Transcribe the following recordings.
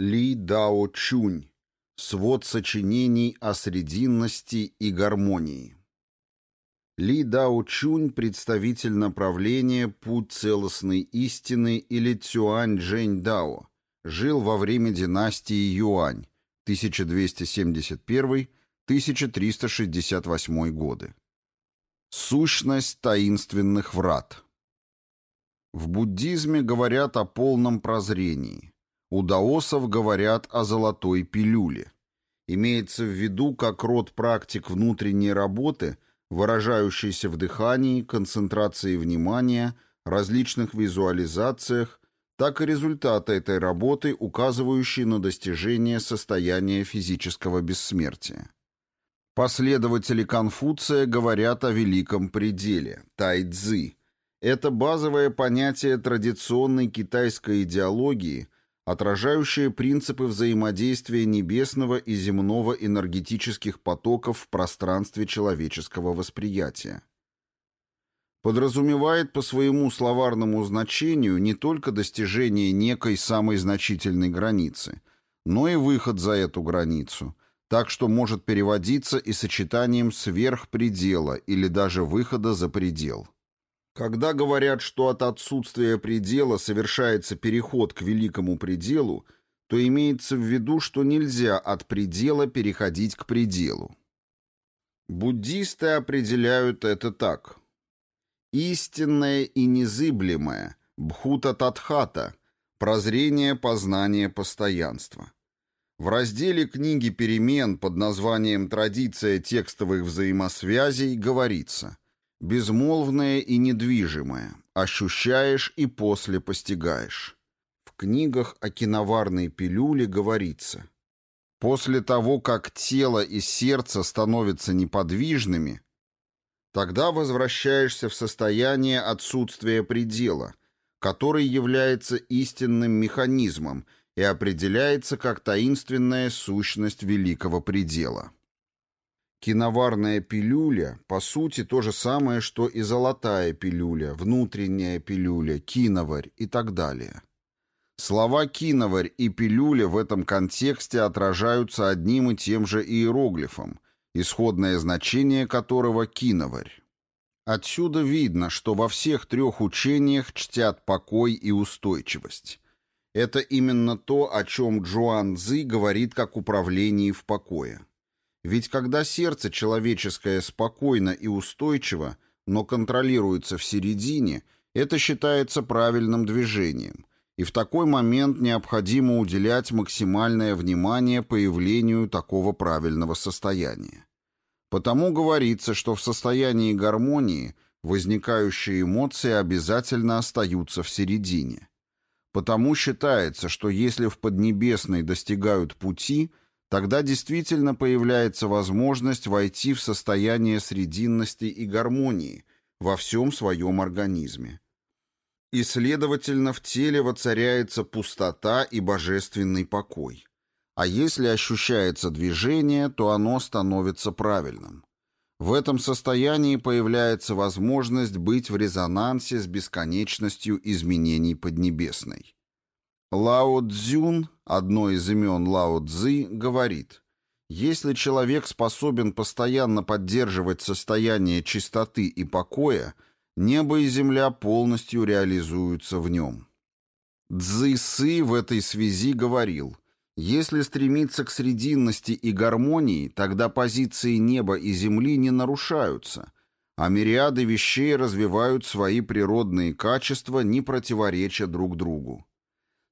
Ли Дао Чунь. Свод сочинений о срединности и гармонии. Ли Дао Чунь – представитель направления «Путь целостной истины» или Цюань Джэнь Дао, жил во время династии Юань 1271-1368 годы. Сущность таинственных врат. В буддизме говорят о полном прозрении – у даосов говорят о золотой пилюле. Имеется в виду как род практик внутренней работы, выражающийся в дыхании, концентрации внимания, различных визуализациях, так и результаты этой работы, указывающие на достижение состояния физического бессмертия. Последователи Конфуция говорят о великом пределе – тайцзи. Это базовое понятие традиционной китайской идеологии – отражающие принципы взаимодействия небесного и земного энергетических потоков в пространстве человеческого восприятия. Подразумевает по своему словарному значению не только достижение некой самой значительной границы, но и выход за эту границу, так что может переводиться и сочетанием сверхпредела или даже выхода за предел. Когда говорят, что от отсутствия предела совершается переход к великому пределу, то имеется в виду, что нельзя от предела переходить к пределу. Буддисты определяют это так. Истинное и незыблемое, бхута-татхата, прозрение, познание, постоянство. В разделе книги «Перемен» под названием «Традиция текстовых взаимосвязей» говорится – Безмолвное и недвижимое. Ощущаешь и после постигаешь. В книгах о киноварной пилюле говорится. После того, как тело и сердце становятся неподвижными, тогда возвращаешься в состояние отсутствия предела, который является истинным механизмом и определяется как таинственная сущность великого предела. Киноварная пилюля, по сути, то же самое, что и золотая пилюля, внутренняя пилюля, киноварь и так далее. Слова «киноварь» и «пилюля» в этом контексте отражаются одним и тем же иероглифом, исходное значение которого «киноварь». Отсюда видно, что во всех трех учениях чтят покой и устойчивость. Это именно то, о чем Джуан Цзи говорит как управлении в покое. Ведь когда сердце человеческое спокойно и устойчиво, но контролируется в середине, это считается правильным движением, и в такой момент необходимо уделять максимальное внимание появлению такого правильного состояния. Потому говорится, что в состоянии гармонии возникающие эмоции обязательно остаются в середине. Потому считается, что если в Поднебесной достигают пути – Тогда действительно появляется возможность войти в состояние срединности и гармонии во всем своем организме. И, следовательно, в теле воцаряется пустота и божественный покой. А если ощущается движение, то оно становится правильным. В этом состоянии появляется возможность быть в резонансе с бесконечностью изменений Поднебесной. Лао Цзюн, одно из имен Лао Цзы, говорит, если человек способен постоянно поддерживать состояние чистоты и покоя, небо и земля полностью реализуются в нем. Цзы Сы в этой связи говорил, если стремиться к срединности и гармонии, тогда позиции неба и земли не нарушаются, а мириады вещей развивают свои природные качества, не противореча друг другу.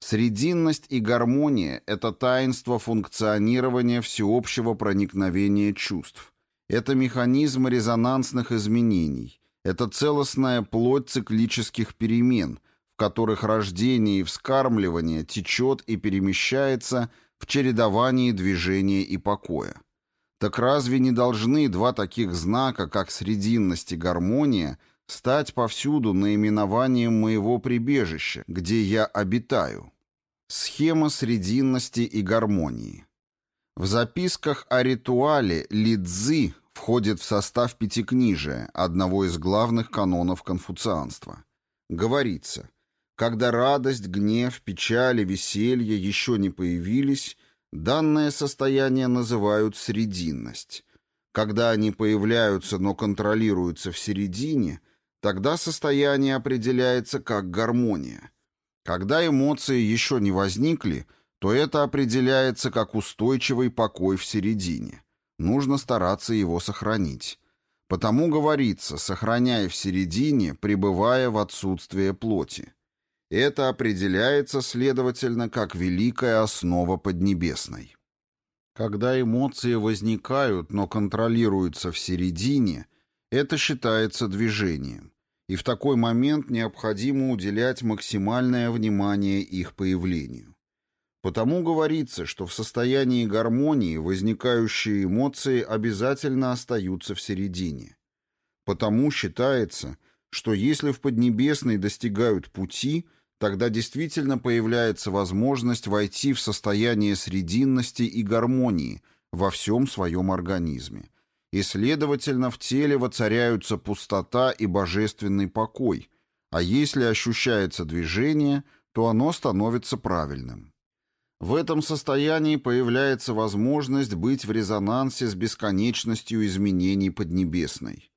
Срединность и гармония – это таинство функционирования всеобщего проникновения чувств. Это механизм резонансных изменений. Это целостная плоть циклических перемен, в которых рождение и вскармливание течет и перемещается в чередовании движения и покоя. Так разве не должны два таких знака, как срединность и гармония, стать повсюду наименованием моего прибежища, где я обитаю. Схема срединности и гармонии. В записках о ритуале Лидзы входит в состав Пятикнижия, одного из главных канонов конфуцианства. Говорится, Когда радость, гнев, печаль и веселье еще не появились, данное состояние называют срединность. Когда они появляются, но контролируются в середине, тогда состояние определяется как гармония. Когда эмоции еще не возникли, то это определяется как устойчивый покой в середине. Нужно стараться его сохранить. Потому говорится, сохраняя в середине, пребывая в отсутствие плоти. Это определяется, следовательно, как великая основа Поднебесной. Когда эмоции возникают, но контролируются в середине, это считается движением, и в такой момент необходимо уделять максимальное внимание их появлению. Потому говорится, что в состоянии гармонии возникающие эмоции обязательно остаются в середине. Потому считается, что если в Поднебесной достигают пути – Тогда действительно появляется возможность войти в состояние срединности и гармонии во всем своем организме. И, следовательно, в теле воцаряются пустота и божественный покой, а если ощущается движение, то оно становится правильным. В этом состоянии появляется возможность быть в резонансе с бесконечностью изменений Поднебесной.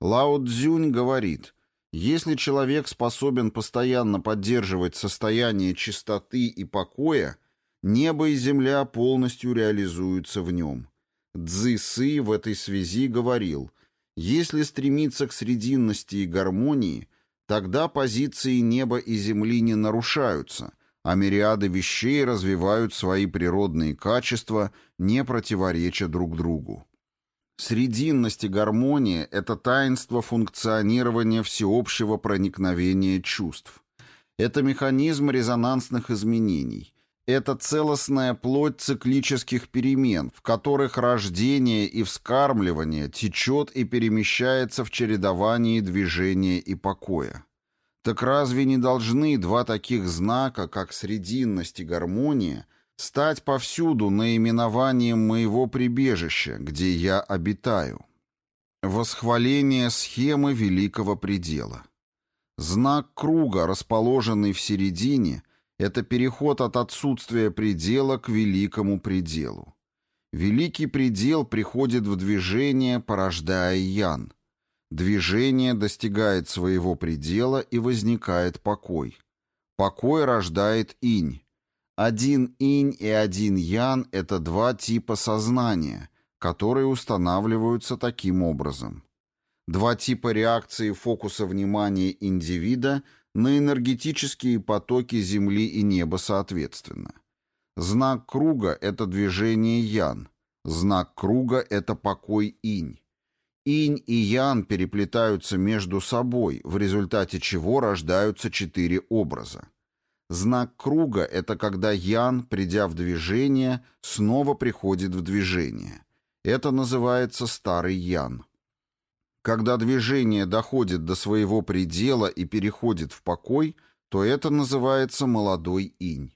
Лао Цзюнь говорит – если человек способен постоянно поддерживать состояние чистоты и покоя, небо и земля полностью реализуются в нем. Цзы в этой связи говорил, если стремиться к срединности и гармонии, тогда позиции неба и земли не нарушаются, а мириады вещей развивают свои природные качества, не противореча друг другу. Срединность и гармония – это таинство функционирования всеобщего проникновения чувств. Это механизм резонансных изменений. Это целостная плоть циклических перемен, в которых рождение и вскармливание течет и перемещается в чередовании движения и покоя. Так разве не должны два таких знака, как срединность и гармония, стать повсюду наименованием моего прибежища, где я обитаю. Восхваление схемы великого предела. Знак круга, расположенный в середине, это переход от отсутствия предела к великому пределу. Великий предел приходит в движение, порождая ян. Движение достигает своего предела и возникает покой. Покой рождает инь. Один инь и один ян – это два типа сознания, которые устанавливаются таким образом. Два типа реакции фокуса внимания индивида на энергетические потоки Земли и неба соответственно. Знак круга – это движение ян, знак круга – это покой инь. Инь и ян переплетаются между собой, в результате чего рождаются четыре образа. Знак круга — это когда ян, придя в движение, снова приходит в движение. Это называется старый ян. Когда движение доходит до своего предела и переходит в покой, то это называется молодой инь.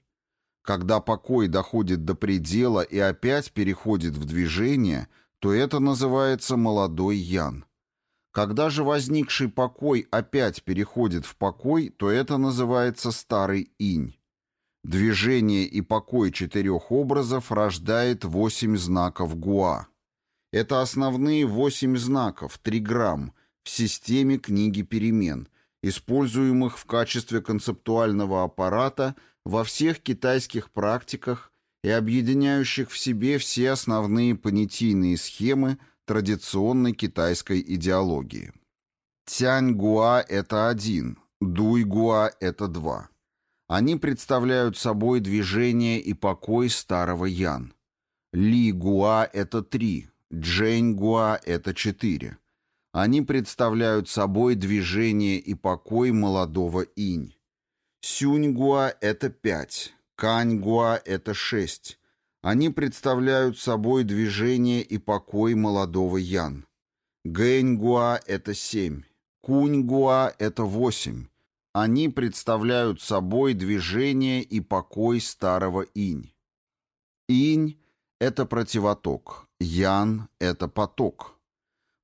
Когда покой доходит до предела и опять переходит в движение, то это называется молодой ян. Когда же возникший покой опять переходит в покой, то это называется старый инь. Движение и покой четырех образов рождает восемь знаков гуа. Это основные восемь знаков, триграмм, в системе книги перемен, используемых в качестве концептуального аппарата во всех китайских практиках и объединяющих в себе все основные понятийные схемы традиционной китайской идеологии. Тянь-гуа – это один, дуй-гуа – это два. Они представляют собой движение и покой старого Ян. Ли-гуа – это три, Джень-гуа – это четыре. Они представляют собой движение и покой молодого инь. Сюнь-гуа – это пять, Кань-гуа – это шесть, они представляют собой движение и покой молодого Ян. Гэньгуа — это семь. Куньгуа — это восемь. Они представляют собой движение и покой старого инь. Инь — это противоток, ян — это поток.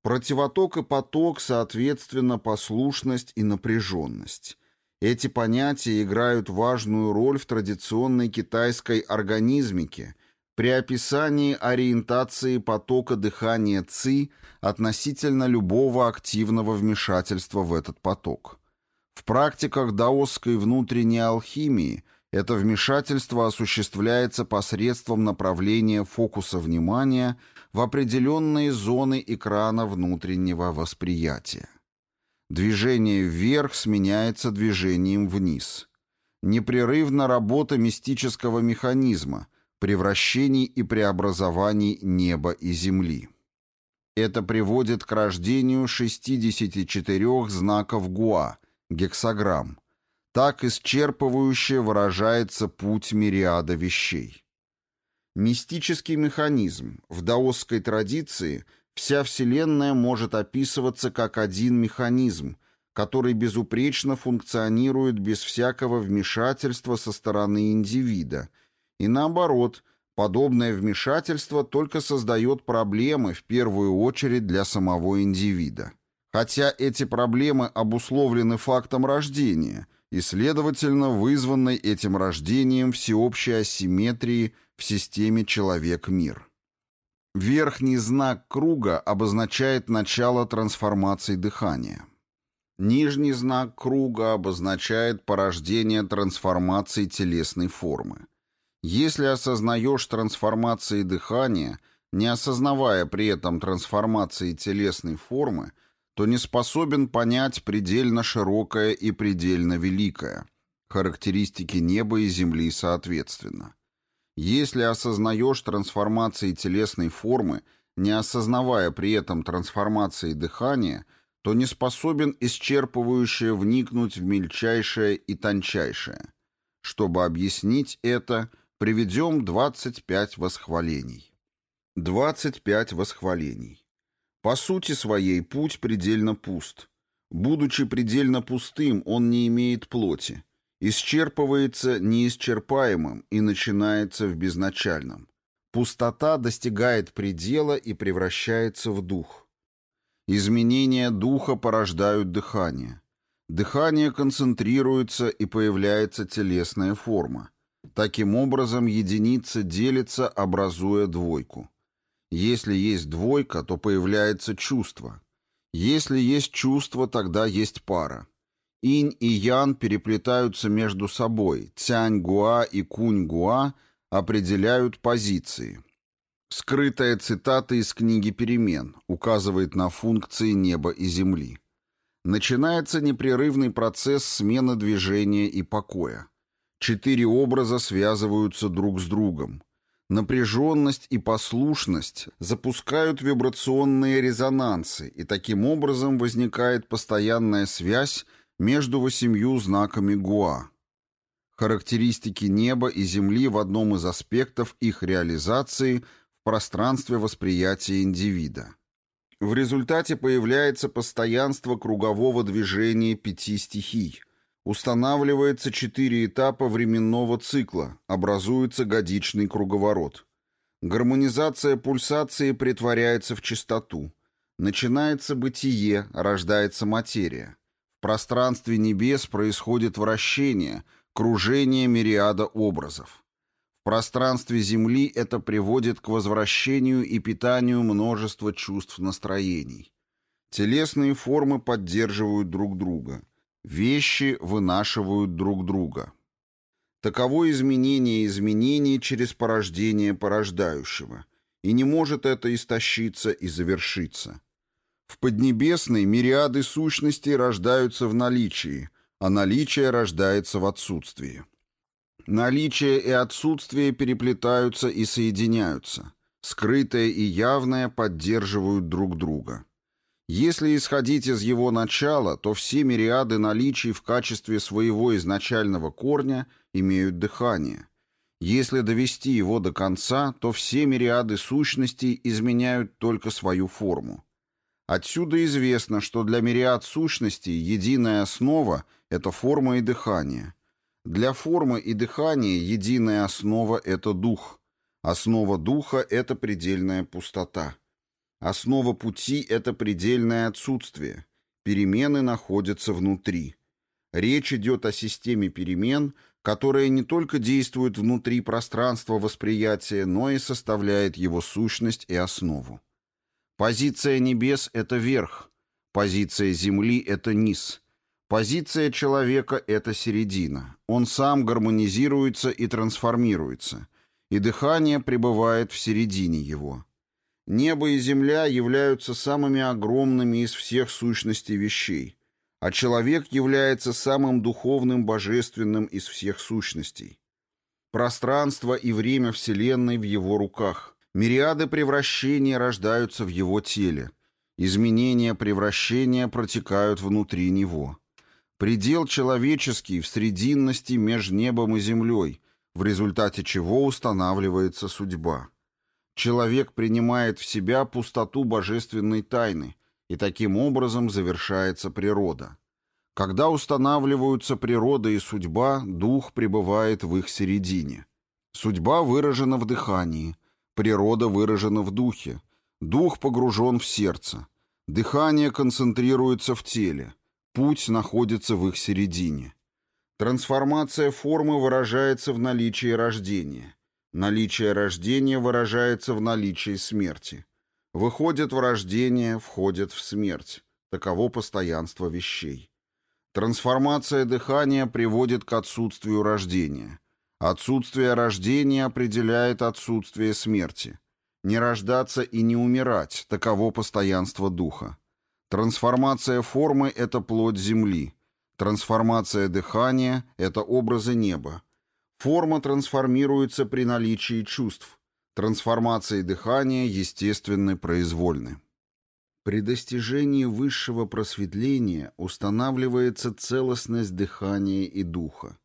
Противоток и поток, соответственно, послушность и напряженность. Эти понятия играют важную роль в традиционной китайской организмике при описании ориентации потока дыхания ЦИ относительно любого активного вмешательства в этот поток. В практиках даосской внутренней алхимии это вмешательство осуществляется посредством направления фокуса внимания в определенные зоны экрана внутреннего восприятия. Движение вверх сменяется движением вниз. Непрерывна работа мистического механизма, превращений и преобразований неба и земли. Это приводит к рождению 64 знаков Гуа, гексаграмм. Так исчерпывающе выражается путь мириада вещей. Мистический механизм. В даосской традиции вся Вселенная может описываться как один механизм, который безупречно функционирует без всякого вмешательства со стороны индивида. И наоборот, подобное вмешательство только создает проблемы в первую очередь для самого индивида. Хотя эти проблемы обусловлены фактом рождения и, следовательно, вызванной этим рождением всеобщей асимметрии – в системе человек-мир. Верхний знак круга обозначает начало трансформации дыхания. Нижний знак круга обозначает порождение трансформации телесной формы. Если осознаешь трансформации дыхания, не осознавая при этом трансформации телесной формы, то не способен понять предельно широкое и предельно великое, характеристики неба и земли соответственно. Если осознаешь трансформации телесной формы, не осознавая при этом трансформации дыхания, то не способен исчерпывающе вникнуть в мельчайшее и тончайшее. Чтобы объяснить это, приведем 25 восхвалений. 25 восхвалений. По сути своей путь предельно пуст. Будучи предельно пустым, он не имеет плоти исчерпывается неисчерпаемым и начинается в безначальном. Пустота достигает предела и превращается в дух. Изменения духа порождают дыхание. Дыхание концентрируется и появляется телесная форма. Таким образом, единица делится, образуя двойку. Если есть двойка, то появляется чувство. Если есть чувство, тогда есть пара. Инь и Ян переплетаются между собой, Цянь-Гуа и Кунь-Гуа определяют позиции. Скрытая цитата из книги «Перемен» указывает на функции неба и земли. Начинается непрерывный процесс смены движения и покоя. Четыре образа связываются друг с другом. Напряженность и послушность запускают вибрационные резонансы, и таким образом возникает постоянная связь между восемью знаками Гуа. Характеристики неба и Земли в одном из аспектов их реализации в пространстве восприятия индивида. В результате появляется постоянство кругового движения пяти стихий. Устанавливается четыре этапа временного цикла, образуется годичный круговорот. Гармонизация пульсации притворяется в чистоту. Начинается бытие, рождается материя пространстве небес происходит вращение, кружение мириада образов. В пространстве Земли это приводит к возвращению и питанию множества чувств настроений. Телесные формы поддерживают друг друга. Вещи вынашивают друг друга. Таково изменение изменений через порождение порождающего. И не может это истощиться и завершиться. В Поднебесной мириады сущностей рождаются в наличии, а наличие рождается в отсутствии. Наличие и отсутствие переплетаются и соединяются. Скрытое и явное поддерживают друг друга. Если исходить из его начала, то все мириады наличий в качестве своего изначального корня имеют дыхание. Если довести его до конца, то все мириады сущностей изменяют только свою форму. Отсюда известно, что для мириад сущностей единая основа — это форма и дыхание. Для формы и дыхания единая основа — это дух. Основа духа — это предельная пустота. Основа пути — это предельное отсутствие. Перемены находятся внутри. Речь идет о системе перемен, которая не только действует внутри пространства восприятия, но и составляет его сущность и основу. Позиция небес — это верх, позиция земли — это низ, позиция человека — это середина. Он сам гармонизируется и трансформируется, и дыхание пребывает в середине его. Небо и земля являются самыми огромными из всех сущностей вещей, а человек является самым духовным, божественным из всех сущностей. Пространство и время Вселенной в его руках. Мириады превращений рождаются в его теле. Изменения превращения протекают внутри него. Предел человеческий в срединности между небом и землей, в результате чего устанавливается судьба. Человек принимает в себя пустоту божественной тайны, и таким образом завершается природа. Когда устанавливаются природа и судьба, дух пребывает в их середине. Судьба выражена в дыхании, природа выражена в духе, дух погружен в сердце, дыхание концентрируется в теле, путь находится в их середине. Трансформация формы выражается в наличии рождения. Наличие рождения выражается в наличии смерти. Выходит в рождение, входит в смерть. Таково постоянство вещей. Трансформация дыхания приводит к отсутствию рождения. Отсутствие рождения определяет отсутствие смерти. Не рождаться и не умирать – таково постоянство духа. Трансформация формы – это плоть земли. Трансформация дыхания – это образы неба. Форма трансформируется при наличии чувств. Трансформации дыхания естественны, произвольны. При достижении высшего просветления устанавливается целостность дыхания и духа.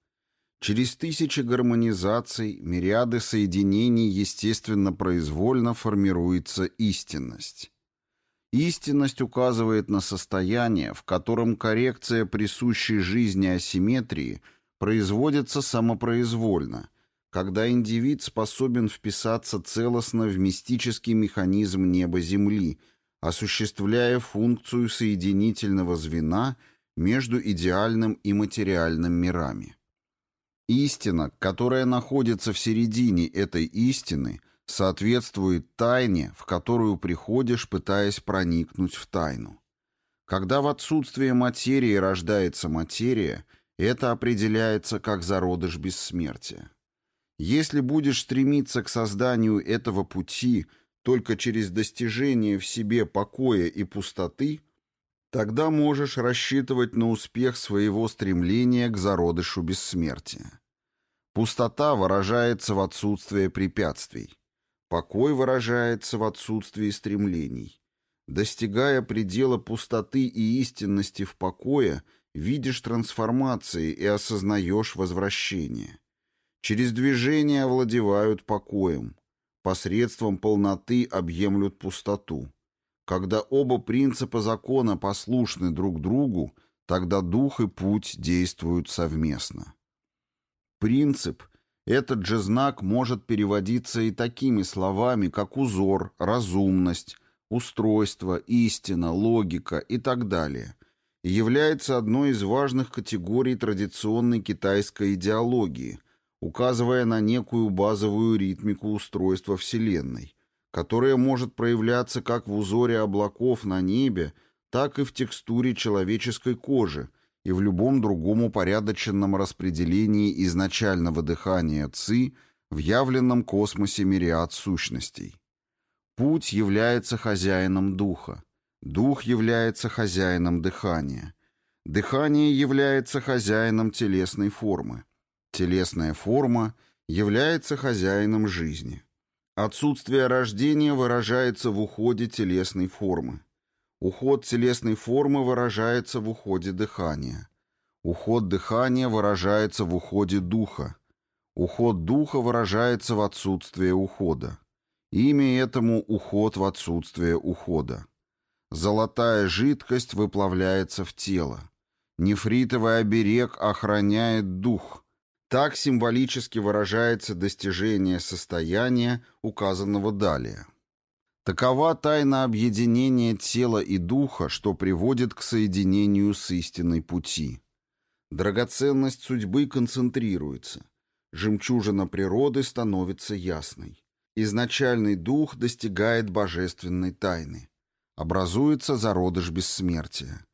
Через тысячи гармонизаций, мириады соединений естественно-произвольно формируется истинность. Истинность указывает на состояние, в котором коррекция присущей жизни асимметрии – производится самопроизвольно, когда индивид способен вписаться целостно в мистический механизм неба-земли, осуществляя функцию соединительного звена между идеальным и материальным мирами. Истина, которая находится в середине этой истины, соответствует тайне, в которую приходишь, пытаясь проникнуть в тайну. Когда в отсутствие материи рождается материя – это определяется как зародыш бессмертия. Если будешь стремиться к созданию этого пути только через достижение в себе покоя и пустоты, тогда можешь рассчитывать на успех своего стремления к зародышу бессмертия. Пустота выражается в отсутствии препятствий. Покой выражается в отсутствии стремлений. Достигая предела пустоты и истинности в покое – видишь трансформации и осознаешь возвращение. Через движение овладевают покоем, посредством полноты объемлют пустоту. Когда оба принципа закона послушны друг другу, тогда дух и путь действуют совместно. Принцип, этот же знак может переводиться и такими словами, как узор, разумность, устройство, истина, логика и так далее – является одной из важных категорий традиционной китайской идеологии, указывая на некую базовую ритмику устройства Вселенной, которая может проявляться как в узоре облаков на небе, так и в текстуре человеческой кожи и в любом другом упорядоченном распределении изначального дыхания ци в явленном космосе мириад сущностей. Путь является хозяином духа. Дух является хозяином дыхания. Дыхание является хозяином телесной формы. Телесная форма является хозяином жизни. Отсутствие рождения выражается в уходе телесной формы. Уход телесной формы выражается в уходе дыхания. Уход дыхания выражается в уходе духа. Уход духа выражается в отсутствии ухода. Имя этому уход в отсутствие ухода. Золотая жидкость выплавляется в тело. Нефритовый оберег охраняет дух. Так символически выражается достижение состояния, указанного далее. Такова тайна объединения тела и духа, что приводит к соединению с истинной пути. Драгоценность судьбы концентрируется. Жемчужина природы становится ясной. Изначальный дух достигает божественной тайны. Образуется зародыш бессмертия.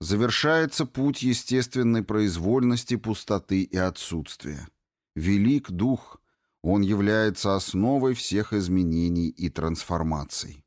Завершается путь естественной произвольности, пустоты и отсутствия. Велик дух. Он является основой всех изменений и трансформаций.